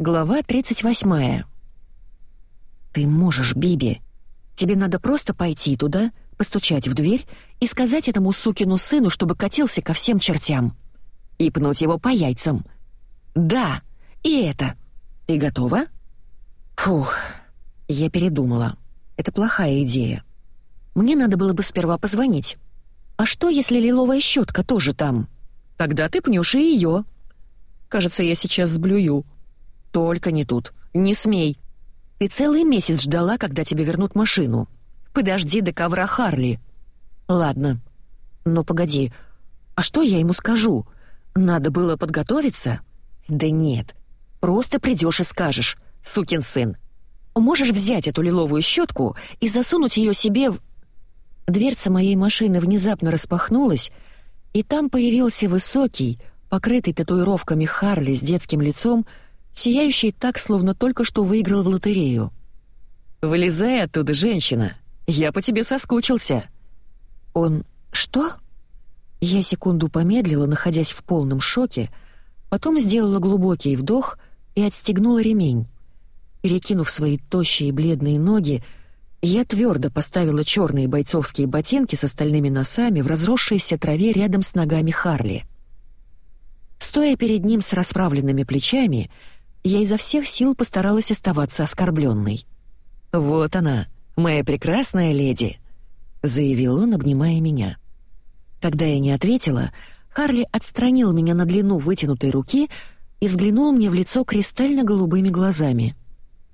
Глава 38. «Ты можешь, Биби. Тебе надо просто пойти туда, постучать в дверь и сказать этому сукину сыну, чтобы катился ко всем чертям. И пнуть его по яйцам. Да, и это. Ты готова?» Фух, я передумала. Это плохая идея. Мне надо было бы сперва позвонить. А что, если лиловая щетка тоже там? Тогда ты пнешь и ее. Кажется, я сейчас сблюю. Только не тут. Не смей. Ты целый месяц ждала, когда тебе вернут машину. Подожди до ковра Харли. Ладно. Но погоди. А что я ему скажу? Надо было подготовиться? Да нет. Просто придешь и скажешь. Сукин сын. Можешь взять эту лиловую щетку и засунуть ее себе в... Дверца моей машины внезапно распахнулась, и там появился высокий, покрытый татуировками Харли с детским лицом, сияющий так, словно только что выиграл в лотерею. «Вылезай оттуда, женщина! Я по тебе соскучился!» «Он... что?» Я секунду помедлила, находясь в полном шоке, потом сделала глубокий вдох и отстегнула ремень. Перекинув свои тощие бледные ноги, я твердо поставила черные бойцовские ботинки с остальными носами в разросшейся траве рядом с ногами Харли. Стоя перед ним с расправленными плечами, я изо всех сил постаралась оставаться оскорбленной. «Вот она, моя прекрасная леди», — заявил он, обнимая меня. Когда я не ответила, Харли отстранил меня на длину вытянутой руки и взглянул мне в лицо кристально-голубыми глазами.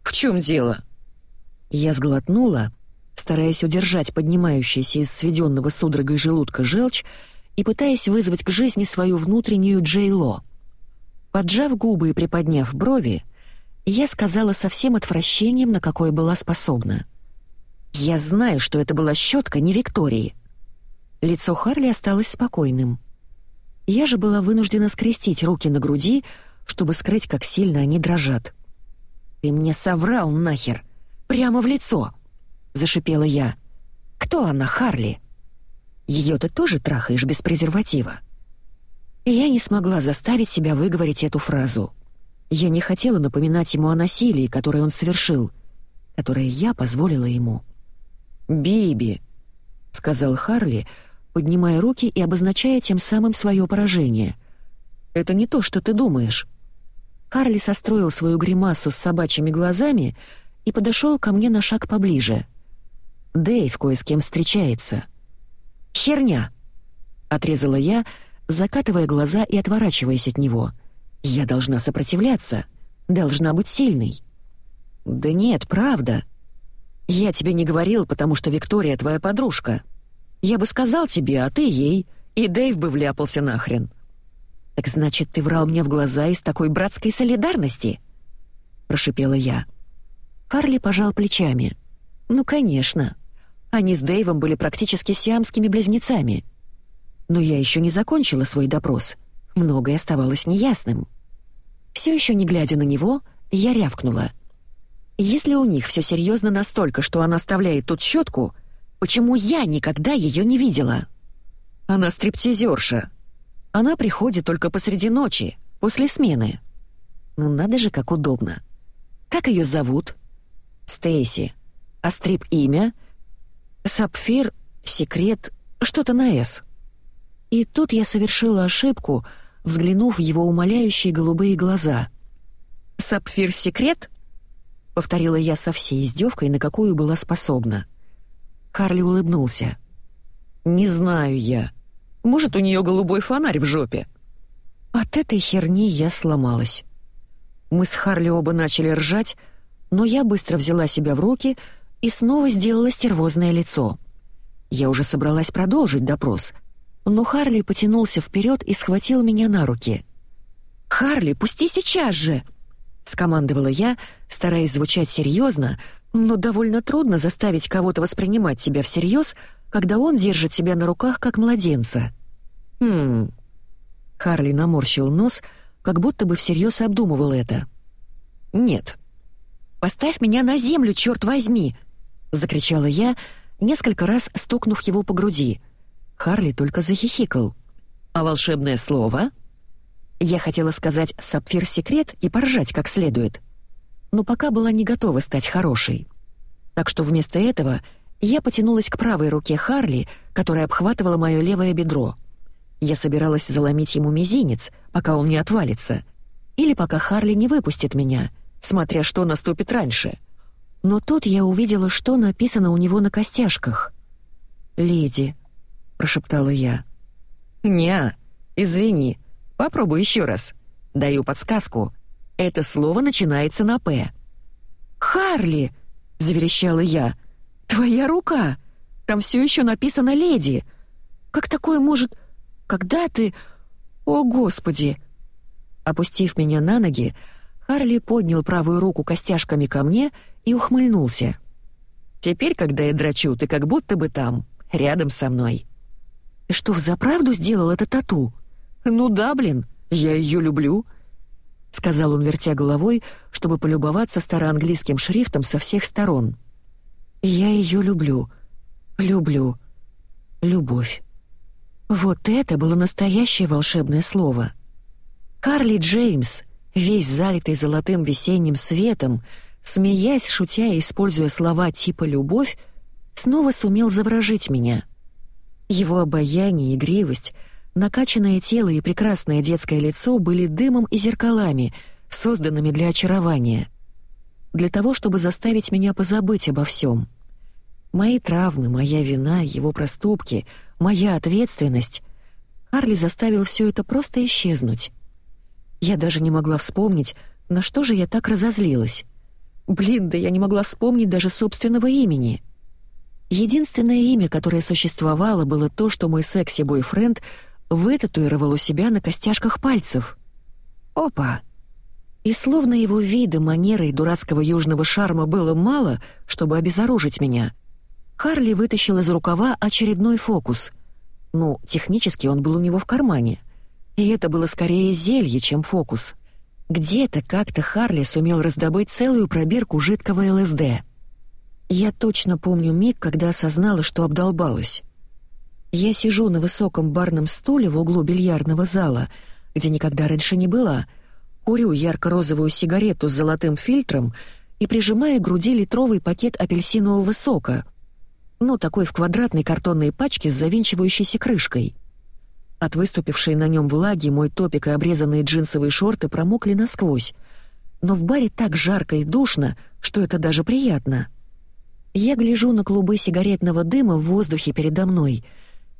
«В чем дело?» Я сглотнула, стараясь удержать поднимающийся из сведенного судорогой желудка желчь и пытаясь вызвать к жизни свою внутреннюю Джей-Ло. Поджав губы и приподняв брови, я сказала со всем отвращением, на какое была способна. «Я знаю, что это была щетка не Виктории». Лицо Харли осталось спокойным. Я же была вынуждена скрестить руки на груди, чтобы скрыть, как сильно они дрожат. «Ты мне соврал нахер!» Прямо в лицо!» — зашипела я. «Кто она, Харли?» «Ее ты тоже трахаешь без презерватива?» Я не смогла заставить себя выговорить эту фразу. Я не хотела напоминать ему о насилии, которое он совершил, которое я позволила ему. «Биби», — сказал Харли, поднимая руки и обозначая тем самым свое поражение. «Это не то, что ты думаешь». Харли состроил свою гримасу с собачьими глазами — и подошел ко мне на шаг поближе. Дэйв кое с кем встречается. «Херня!» — отрезала я, закатывая глаза и отворачиваясь от него. «Я должна сопротивляться, должна быть сильной». «Да нет, правда. Я тебе не говорил, потому что Виктория твоя подружка. Я бы сказал тебе, а ты ей, и Дэйв бы вляпался нахрен». «Так значит, ты врал мне в глаза из такой братской солидарности?» — прошипела я. Харли пожал плечами. «Ну, конечно. Они с Дэйвом были практически сиамскими близнецами. Но я еще не закончила свой допрос. Многое оставалось неясным. Все еще не глядя на него, я рявкнула. Если у них все серьезно настолько, что она оставляет тут щетку, почему я никогда ее не видела? Она стриптизерша. Она приходит только посреди ночи, после смены. Ну надо же, как удобно. Как ее зовут? Стейси. А стрип-имя? Сапфир, секрет, что-то на «С». И тут я совершила ошибку, взглянув в его умоляющие голубые глаза. «Сапфир-секрет?» — повторила я со всей издевкой, на какую была способна. Карли улыбнулся. «Не знаю я. Может, у нее голубой фонарь в жопе?» От этой херни я сломалась. Мы с Харли оба начали ржать, но я быстро взяла себя в руки и снова сделала стервозное лицо. Я уже собралась продолжить допрос, но Харли потянулся вперед и схватил меня на руки. «Харли, пусти сейчас же!» — скомандовала я, стараясь звучать серьезно, но довольно трудно заставить кого-то воспринимать тебя всерьез, когда он держит тебя на руках, как младенца. «Хм...» Харли наморщил нос, как будто бы всерьез обдумывал это. «Нет, «Поставь меня на землю, черт возьми!» — закричала я, несколько раз стукнув его по груди. Харли только захихикал. «А волшебное слово?» Я хотела сказать «сапфир-секрет» и поржать как следует. Но пока была не готова стать хорошей. Так что вместо этого я потянулась к правой руке Харли, которая обхватывала мое левое бедро. Я собиралась заломить ему мизинец, пока он не отвалится. Или пока Харли не выпустит меня, смотря что наступит раньше. Но тут я увидела, что написано у него на костяшках. «Леди», — прошептала я. «Не, извини, попробуй еще раз. Даю подсказку. Это слово начинается на «П». «Харли!» — заверещала я. «Твоя рука! Там все еще написано «Леди». Как такое может... Когда ты... О, Господи!» Опустив меня на ноги, Харли поднял правую руку костяшками ко мне и ухмыльнулся. «Теперь, когда я драчу, ты как будто бы там, рядом со мной». «Ты что, взаправду сделал это тату?» «Ну да, блин, я ее люблю», — сказал он, вертя головой, чтобы полюбоваться староанглийским шрифтом со всех сторон. «Я ее люблю. Люблю. Любовь». Вот это было настоящее волшебное слово. Карли Джеймс, весь залитый золотым весенним светом, смеясь, шутя и используя слова типа «любовь», снова сумел заворожить меня. Его обаяние, игривость, накачанное тело и прекрасное детское лицо были дымом и зеркалами, созданными для очарования. Для того, чтобы заставить меня позабыть обо всем. Мои травмы, моя вина, его проступки, моя ответственность. Харли заставил все это просто исчезнуть. Я даже не могла вспомнить, на что же я так разозлилась. Блин, да я не могла вспомнить даже собственного имени. Единственное имя, которое существовало, было то, что мой секси-бойфренд вытатуировал у себя на костяшках пальцев. Опа! И словно его вида, манеры и дурацкого южного шарма было мало, чтобы обезоружить меня, Харли вытащил из рукава очередной фокус. Ну, технически он был у него в кармане. И это было скорее зелье, чем фокус — где-то как-то Харли сумел раздобыть целую пробирку жидкого ЛСД. Я точно помню миг, когда осознала, что обдолбалась. Я сижу на высоком барном стуле в углу бильярдного зала, где никогда раньше не была, курю ярко-розовую сигарету с золотым фильтром и прижимаю к груди литровый пакет апельсинового сока, ну, такой в квадратной картонной пачке с завинчивающейся крышкой — от выступившей на нем влаги мой топик и обрезанные джинсовые шорты промокли насквозь. Но в баре так жарко и душно, что это даже приятно. Я гляжу на клубы сигаретного дыма в воздухе передо мной,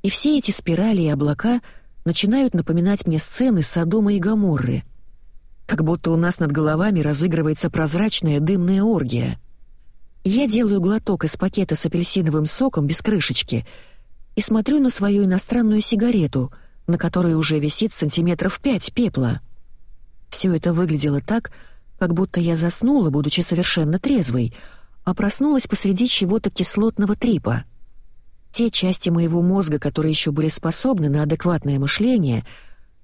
и все эти спирали и облака начинают напоминать мне сцены Содома и Гоморры. Как будто у нас над головами разыгрывается прозрачная дымная оргия. Я делаю глоток из пакета с апельсиновым соком без крышечки и смотрю на свою иностранную сигарету — на которой уже висит сантиметров пять пепла. Все это выглядело так, как будто я заснула, будучи совершенно трезвой, а проснулась посреди чего-то кислотного трипа. Те части моего мозга, которые еще были способны на адекватное мышление,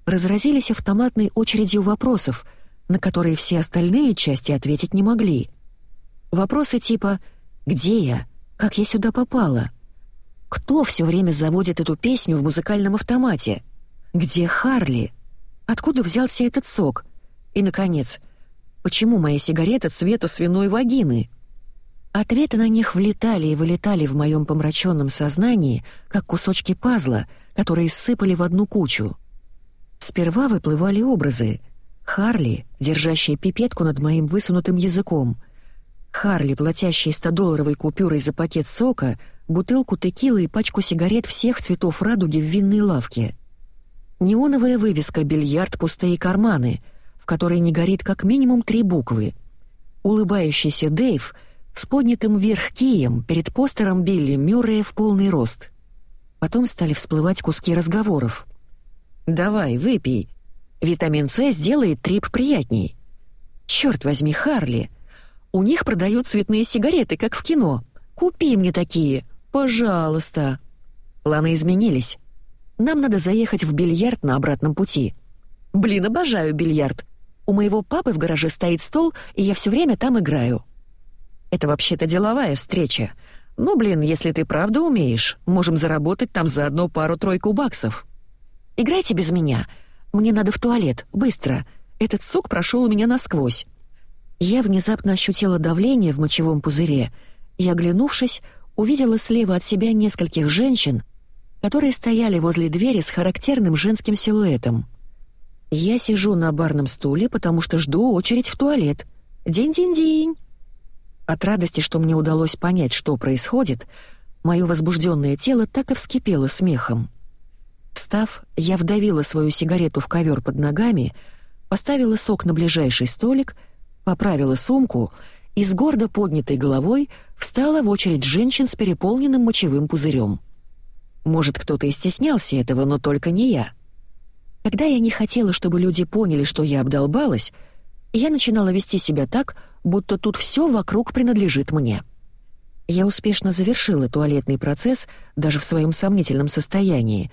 разразились автоматной очередью вопросов, на которые все остальные части ответить не могли. Вопросы типа «Где я? Как я сюда попала?» Кто все время заводит эту песню в музыкальном автомате? Где Харли? Откуда взялся этот сок? И, наконец, почему моя сигарета цвета свиной вагины? Ответы на них влетали и вылетали в моем помраченном сознании, как кусочки пазла, которые сыпали в одну кучу. Сперва выплывали образы. Харли, держащая пипетку над моим высунутым языком. Харли, платящая 100-долларовой купюрой за пакет сока, бутылку текилы и пачку сигарет всех цветов радуги в винной лавке. Неоновая вывеска «Бильярд. Пустые карманы», в которой не горит как минимум три буквы. Улыбающийся Дэйв с поднятым вверх кием перед постером Билли Мюррея в полный рост. Потом стали всплывать куски разговоров. «Давай, выпей. Витамин С сделает трип приятней». «Чёрт возьми, Харли! У них продают цветные сигареты, как в кино. Купи мне такие, пожалуйста». Планы изменились. Нам надо заехать в бильярд на обратном пути. Блин, обожаю бильярд. У моего папы в гараже стоит стол, и я все время там играю. Это вообще-то деловая встреча. Ну, блин, если ты правда умеешь, можем заработать там заодно пару-тройку баксов. Играйте без меня. Мне надо в туалет, быстро. Этот сок прошел у меня насквозь». Я внезапно ощутила давление в мочевом пузыре и, оглянувшись, увидела слева от себя нескольких женщин, которые стояли возле двери с характерным женским силуэтом. Я сижу на барном стуле, потому что жду очередь в туалет. День-день-день. От радости, что мне удалось понять, что происходит, мое возбужденное тело так и вскипело смехом. Встав, я вдавила свою сигарету в ковер под ногами, поставила сок на ближайший столик, поправила сумку и с гордо поднятой головой встала в очередь женщин с переполненным мочевым пузырем. Может, кто-то и стеснялся этого, но только не я. Когда я не хотела, чтобы люди поняли, что я обдолбалась, я начинала вести себя так, будто тут все вокруг принадлежит мне. Я успешно завершила туалетный процесс даже в своем сомнительном состоянии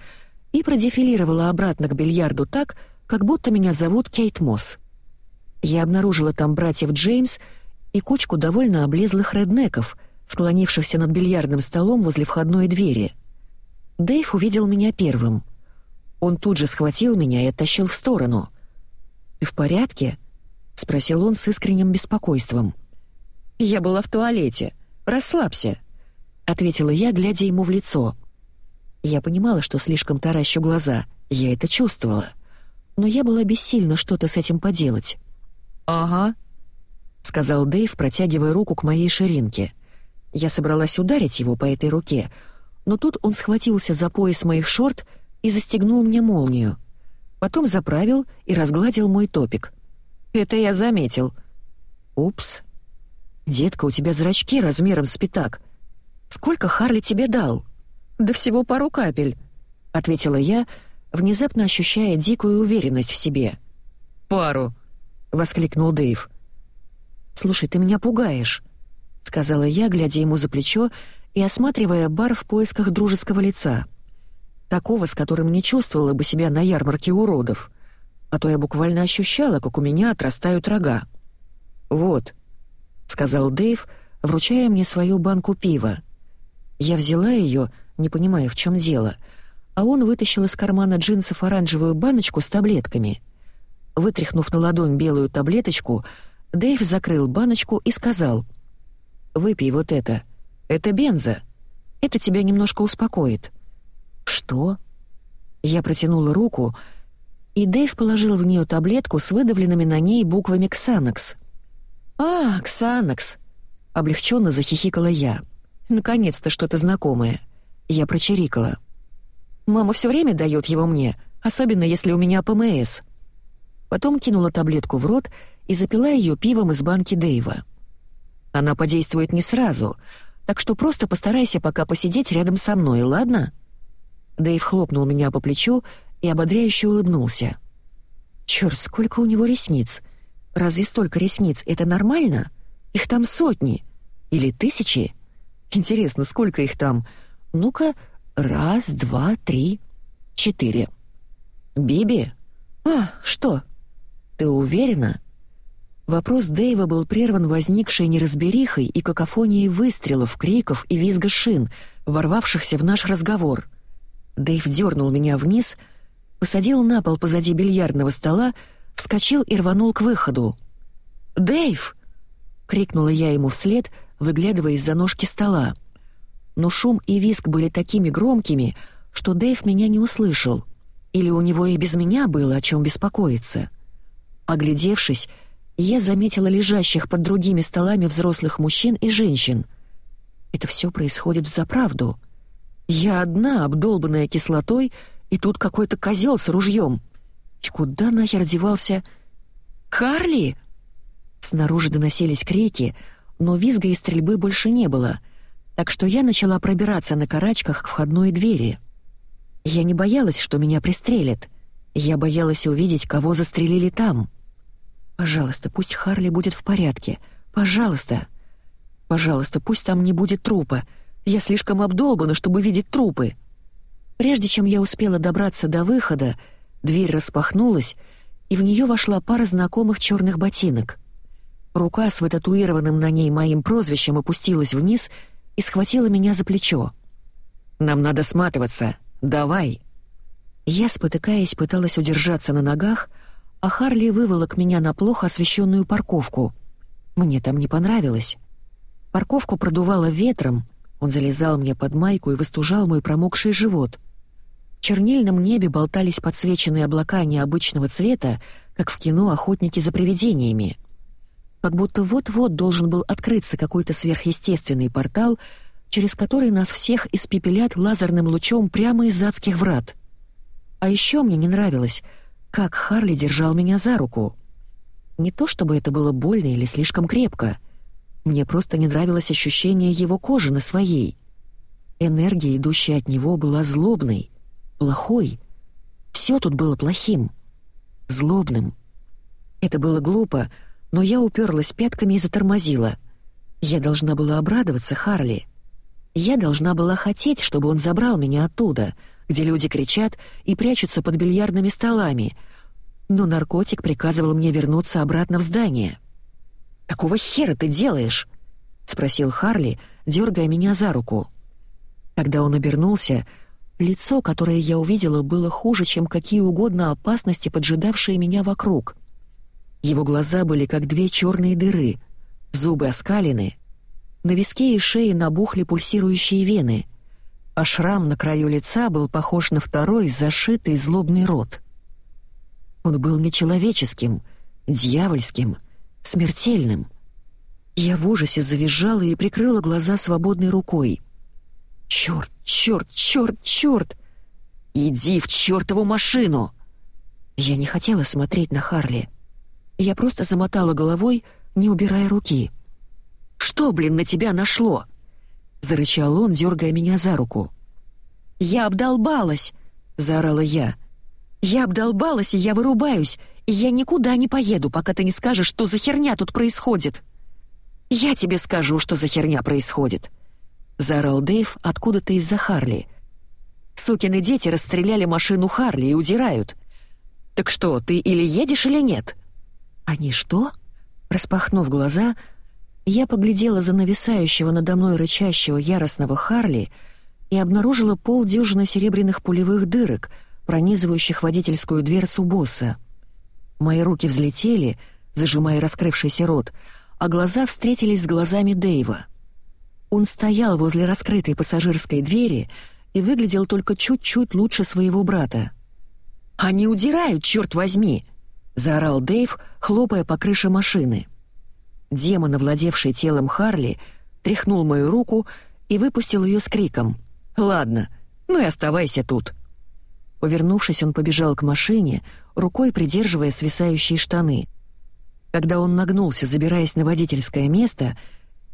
и продефилировала обратно к бильярду так, как будто меня зовут Кейт Мосс. Я обнаружила там братьев Джеймс и кучку довольно облезлых реднеков, склонившихся над бильярдным столом возле входной двери. Дэйв увидел меня первым. Он тут же схватил меня и оттащил в сторону. «Ты в порядке?» — спросил он с искренним беспокойством. «Я была в туалете. Расслабься», — ответила я, глядя ему в лицо. Я понимала, что слишком таращу глаза, я это чувствовала. Но я была бессильна что-то с этим поделать. «Ага», — сказал Дэйв, протягивая руку к моей ширинке. Я собралась ударить его по этой руке, но тут он схватился за пояс моих шорт и застегнул мне молнию. Потом заправил и разгладил мой топик. «Это я заметил». «Упс. Детка, у тебя зрачки размером с пятак. Сколько Харли тебе дал?» «Да всего пару капель», — ответила я, внезапно ощущая дикую уверенность в себе. «Пару», — воскликнул Дэйв. «Слушай, ты меня пугаешь», — сказала я, глядя ему за плечо и осматривая бар в поисках дружеского лица. Такого, с которым не чувствовала бы себя на ярмарке уродов. А то я буквально ощущала, как у меня отрастают рога. «Вот», — сказал Дэйв, вручая мне свою банку пива. Я взяла ее, не понимая, в чем дело, а он вытащил из кармана джинсов оранжевую баночку с таблетками. Вытряхнув на ладонь белую таблеточку, Дэйв закрыл баночку и сказал, «Выпей вот это. Это бенза. Это тебя немножко успокоит». «Что?» Я протянула руку, и Дэйв положил в нее таблетку с выдавленными на ней буквами «Ксанакс». «А, Ксанакс!» — облегченно захихикала я. «Наконец-то что-то знакомое». Я прочирикала. «Мама все время дает его мне, особенно если у меня ПМС». Потом кинула таблетку в рот и запила ее пивом из банки Дэйва. Она подействует не сразу, так что просто постарайся пока посидеть рядом со мной, ладно?» Дэйв хлопнул меня по плечу и ободряюще улыбнулся. «Чёрт, сколько у него ресниц! Разве столько ресниц — это нормально? Их там сотни. Или тысячи? Интересно, сколько их там? Ну-ка, раз, два, три, четыре. Биби? А, что? Ты уверена?» Вопрос Дэйва был прерван возникшей неразберихой и какофонией выстрелов, криков и визга шин, ворвавшихся в наш разговор. Дэйв дернул меня вниз, посадил на пол позади бильярдного стола, вскочил и рванул к выходу. «Дэйв!» — крикнула я ему вслед, выглядывая из-за ножки стола. Но шум и визг были такими громкими, что Дэйв меня не услышал. Или у него и без меня было о чем беспокоиться. Оглядевшись, я заметила лежащих под другими столами взрослых мужчин и женщин. Это все происходит в заправду. Я одна, обдолбанная кислотой, и тут какой-то козел с ружьем. И куда нахер девался... «Харли!» Снаружи доносились крики, но визга и стрельбы больше не было, так что я начала пробираться на карачках к входной двери. Я не боялась, что меня пристрелят. Я боялась увидеть, кого застрелили там. Пожалуйста, пусть Харли будет в порядке. Пожалуйста. Пожалуйста, пусть там не будет трупа. Я слишком обдолбана, чтобы видеть трупы. Прежде чем я успела добраться до выхода, дверь распахнулась, и в нее вошла пара знакомых черных ботинок. Рука с вытатуированным на ней моим прозвищем опустилась вниз и схватила меня за плечо. «Нам надо сматываться. Давай!» Я, спотыкаясь, пыталась удержаться на ногах, а Харли выволок меня на плохо освещенную парковку. Мне там не понравилось. Парковку продувало ветром, он залезал мне под майку и выстужал мой промокший живот. В чернильном небе болтались подсвеченные облака необычного цвета, как в кино «Охотники за привидениями». Как будто вот-вот должен был открыться какой-то сверхъестественный портал, через который нас всех испепелят лазерным лучом прямо из адских врат. А еще мне не нравилось, как Харли держал меня за руку. Не то чтобы это было больно или слишком крепко. Мне просто не нравилось ощущение его кожи на своей. Энергия, идущая от него, была злобной, плохой. Все тут было плохим, злобным. Это было глупо, но я уперлась пятками и затормозила. Я должна была обрадоваться Харли. Я должна была хотеть, чтобы он забрал меня оттуда — где люди кричат и прячутся под бильярдными столами, но наркотик приказывал мне вернуться обратно в здание. «Какого хера ты делаешь?» — спросил Харли, дергая меня за руку. Когда он обернулся, лицо, которое я увидела, было хуже, чем какие угодно опасности, поджидавшие меня вокруг. Его глаза были как две черные дыры, зубы оскалены, на виске и шее набухли пульсирующие вены — а шрам на краю лица был похож на второй зашитый злобный рот. Он был нечеловеческим, дьявольским, смертельным. Я в ужасе завизжала и прикрыла глаза свободной рукой. «Чёрт, чёрт, чёрт, чёрт! Иди в чёртову машину!» Я не хотела смотреть на Харли. Я просто замотала головой, не убирая руки. «Что, блин, на тебя нашло?» — зарычал он, дергая меня за руку. «Я обдолбалась!» — заорала я. «Я обдолбалась, и я вырубаюсь, и я никуда не поеду, пока ты не скажешь, что за херня тут происходит!» «Я тебе скажу, что за херня происходит!» — заорал Дэйв откуда-то из-за Харли. «Сукины дети расстреляли машину Харли и удирают. Так что, ты или едешь, или нет?» «Они что?» Распахнув глаза, я поглядела за нависающего надо мной рычащего яростного Харли и обнаружила полдюжины серебряных пулевых дырок, пронизывающих водительскую дверцу босса. Мои руки взлетели, зажимая раскрывшийся рот, а глаза встретились с глазами Дэйва. Он стоял возле раскрытой пассажирской двери и выглядел только чуть-чуть лучше своего брата. «Они удирают, черт возьми!» — заорал Дэйв, хлопая по крыше машины. — Демон, овладевший телом Харли, тряхнул мою руку и выпустил ее с криком. «Ладно, ну и оставайся тут». Повернувшись, он побежал к машине, рукой придерживая свисающие штаны. Когда он нагнулся, забираясь на водительское место,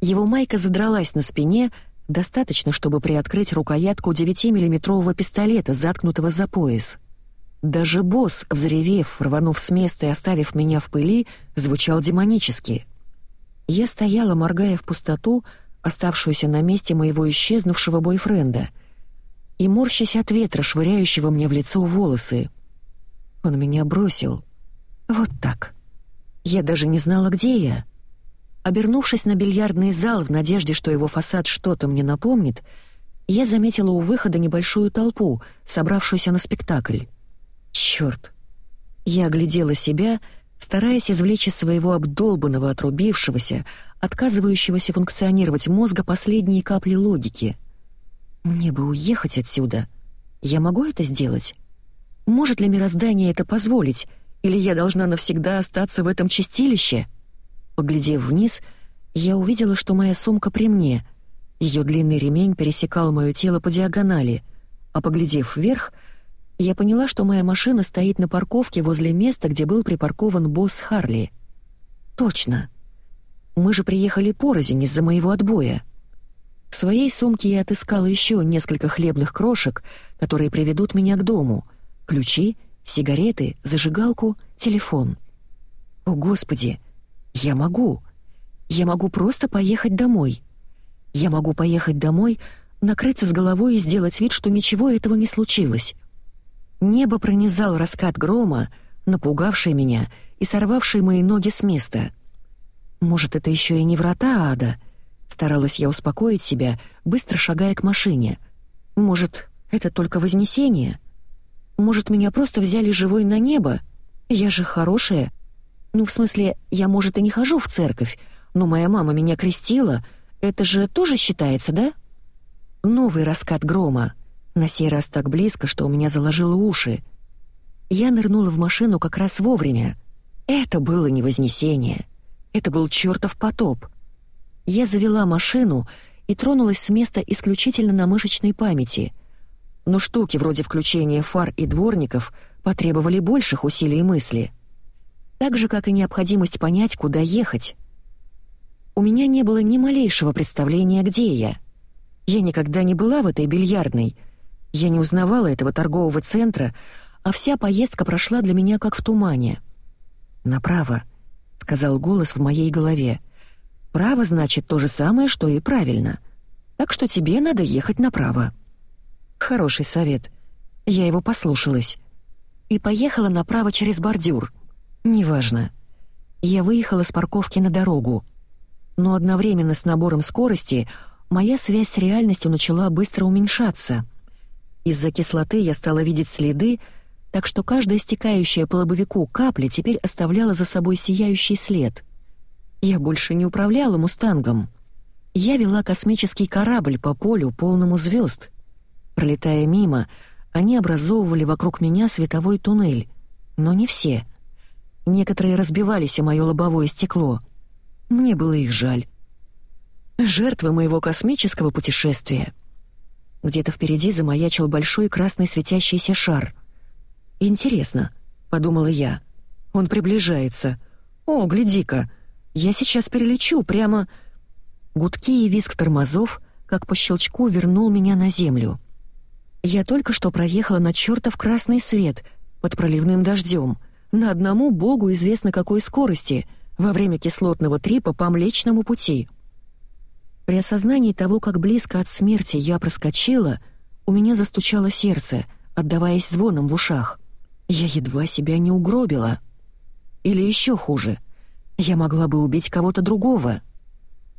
его майка задралась на спине, достаточно, чтобы приоткрыть рукоятку 9-миллиметрового пистолета, заткнутого за пояс. Даже босс, взревев, рванув с места и оставив меня в пыли, звучал демонически — я стояла, моргая в пустоту, оставшуюся на месте моего исчезнувшего бойфренда, и морщась от ветра, швыряющего мне в лицо волосы. Он меня бросил. Вот так. Я даже не знала, где я. Обернувшись на бильярдный зал в надежде, что его фасад что-то мне напомнит, я заметила у выхода небольшую толпу, собравшуюся на спектакль. Чёрт! Я оглядела себя — стараясь извлечь из своего обдолбанного, отрубившегося, отказывающегося функционировать мозга последние капли логики. «Мне бы уехать отсюда. Я могу это сделать? Может ли мироздание это позволить, или я должна навсегда остаться в этом чистилище?» Поглядев вниз, я увидела, что моя сумка при мне. Ее длинный ремень пересекал мое тело по диагонали, а поглядев вверх — я поняла, что моя машина стоит на парковке возле места, где был припаркован босс Харли. Точно. Мы же приехали порознь из-за моего отбоя. В своей сумке я отыскала еще несколько хлебных крошек, которые приведут меня к дому. Ключи, сигареты, зажигалку, телефон. О, Господи! Я могу! Я могу просто поехать домой. Я могу поехать домой, накрыться с головой и сделать вид, что ничего этого не случилось. Небо пронизал раскат грома, напугавший меня и сорвавший мои ноги с места. «Может, это еще и не врата ада?» Старалась я успокоить себя, быстро шагая к машине. «Может, это только Вознесение?» Может, меня просто взяли живой на небо? Я же хорошая. Ну, в смысле, я, может, и не хожу в церковь, но моя мама меня крестила. Это же тоже считается, да? Новый раскат грома. На сей раз так близко, что у меня заложило уши. Я нырнула в машину как раз вовремя. Это было не вознесение. Это был чертов потоп. Я завела машину и тронулась с места исключительно на мышечной памяти. Но штуки вроде включения фар и дворников потребовали больших усилий мысли. Так же, как и необходимость понять, куда ехать. У меня не было ни малейшего представления, где я. Я никогда не была в этой бильярдной. Я не узнавала этого торгового центра, а вся поездка прошла для меня как в тумане. «Направо», — сказал голос в моей голове. «Право значит то же самое, что и правильно. Так что тебе надо ехать направо». Хороший совет. Я его послушалась. И поехала направо через бордюр. Неважно. Я выехала с парковки на дорогу. Но одновременно с набором скорости моя связь с реальностью начала быстро уменьшаться. Из-за кислоты я стала видеть следы, так что каждая стекающая по лобовику капля теперь оставляла за собой сияющий след. Я больше не управляла «Мустангом». Я вела космический корабль по полю, полному звезд. Пролетая мимо, они образовывали вокруг меня световой туннель. Но не все. Некоторые разбивались о мое лобовое стекло. Мне было их жаль. Жертвы моего космического путешествия. Где-то впереди замаячил большой красный светящийся шар — «Интересно», — подумала я. «Он приближается. О, гляди-ка, я сейчас перелечу прямо...» Гудки и визг тормозов, как по щелчку, вернул меня на землю. Я только что проехала на чертов красный свет под проливным дождем, на одному богу известно какой скорости, во время кислотного трипа по Млечному пути. При осознании того, как близко от смерти я проскочила, у меня застучало сердце, отдаваясь звоном в ушах. Я едва себя не угробила. Или еще хуже, я могла бы убить кого-то другого.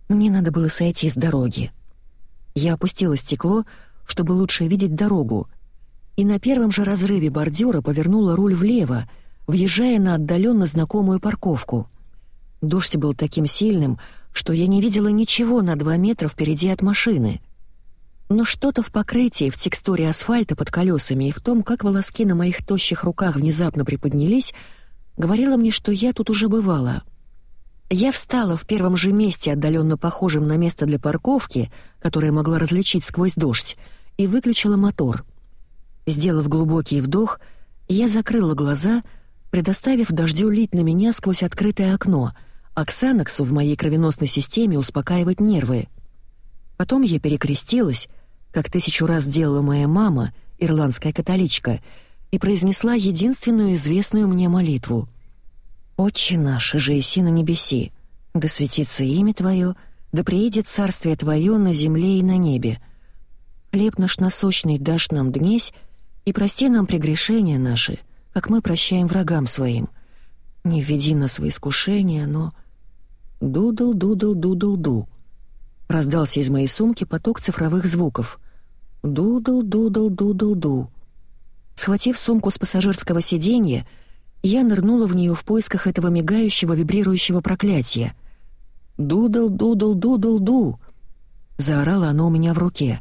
Мне надо было сойти с дороги. Я опустила стекло, чтобы лучше видеть дорогу, и на первом же разрыве бордюра повернула руль влево, въезжая на отдаленно знакомую парковку. Дождь был таким сильным, что я не видела ничего на два метра впереди от машины — но что-то в покрытии, в текстуре асфальта под колесами и в том, как волоски на моих тощих руках внезапно приподнялись, говорило мне, что я тут уже бывала. Я встала в первом же месте, отдаленно похожем на место для парковки, которое могла различить сквозь дождь, и выключила мотор. Сделав глубокий вдох, я закрыла глаза, предоставив дождю лить на меня сквозь открытое окно, а Ксанаксу в моей кровеносной системе успокаивать нервы. Потом я перекрестилась, как тысячу раз делала моя мама, ирландская католичка, и произнесла единственную известную мне молитву. «Отче наш, же иси на небеси, да светится имя Твое, да приедет царствие Твое на земле и на небе. Хлеб наш насущный даждь нам днесь, и прости нам прегрешения наши, как мы прощаем врагам своим. Не введи нас в искушение, но...» «Дудл-дудл-дудл-ду», — раздался из моей сумки поток цифровых звуков. Дудл-дудл-дудл-ду. Схватив сумку с пассажирского сиденья, я нырнула в нее в поисках этого мигающего вибрирующего проклятия. «Дудл-дудл-дудл-ду!» Заорало оно у меня в руке.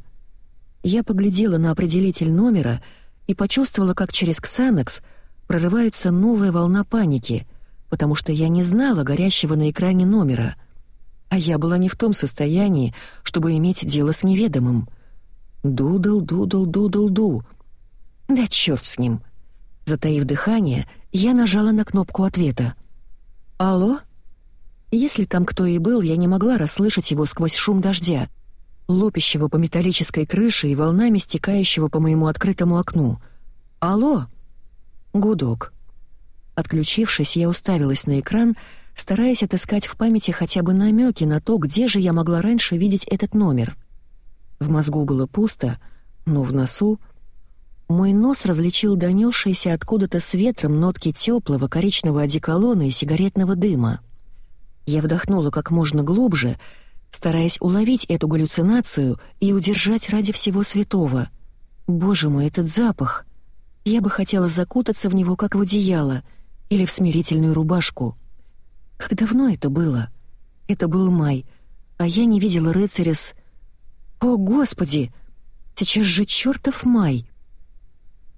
Я поглядела на определитель номера и почувствовала, как через Ксанакс прорывается новая волна паники, потому что я не знала горящего на экране номера. А я была не в том состоянии, чтобы иметь дело с неведомым — Дудл, дудл, дудл, ду. Да черт с ним. Затаив дыхание, я нажала на кнопку ответа. «Алло?» Если там кто и был, я не могла расслышать его сквозь шум дождя, лопящего по металлической крыше и волнами стекающего по моему открытому окну. «Алло?» Гудок. Отключившись, я уставилась на экран, стараясь отыскать в памяти хотя бы намеки на то, где же я могла раньше видеть этот номер. В мозгу было пусто, но в носу... Мой нос различил донесшиеся откуда-то с ветром нотки теплого коричневого одеколона и сигаретного дыма. Я вдохнула как можно глубже, стараясь уловить эту галлюцинацию и удержать ради всего святого. Боже мой, этот запах! Я бы хотела закутаться в него, как в одеяло, или в смирительную рубашку. Как давно это было? Это был май, а я не видела рыцаря с... О, Господи! Сейчас же чертов май!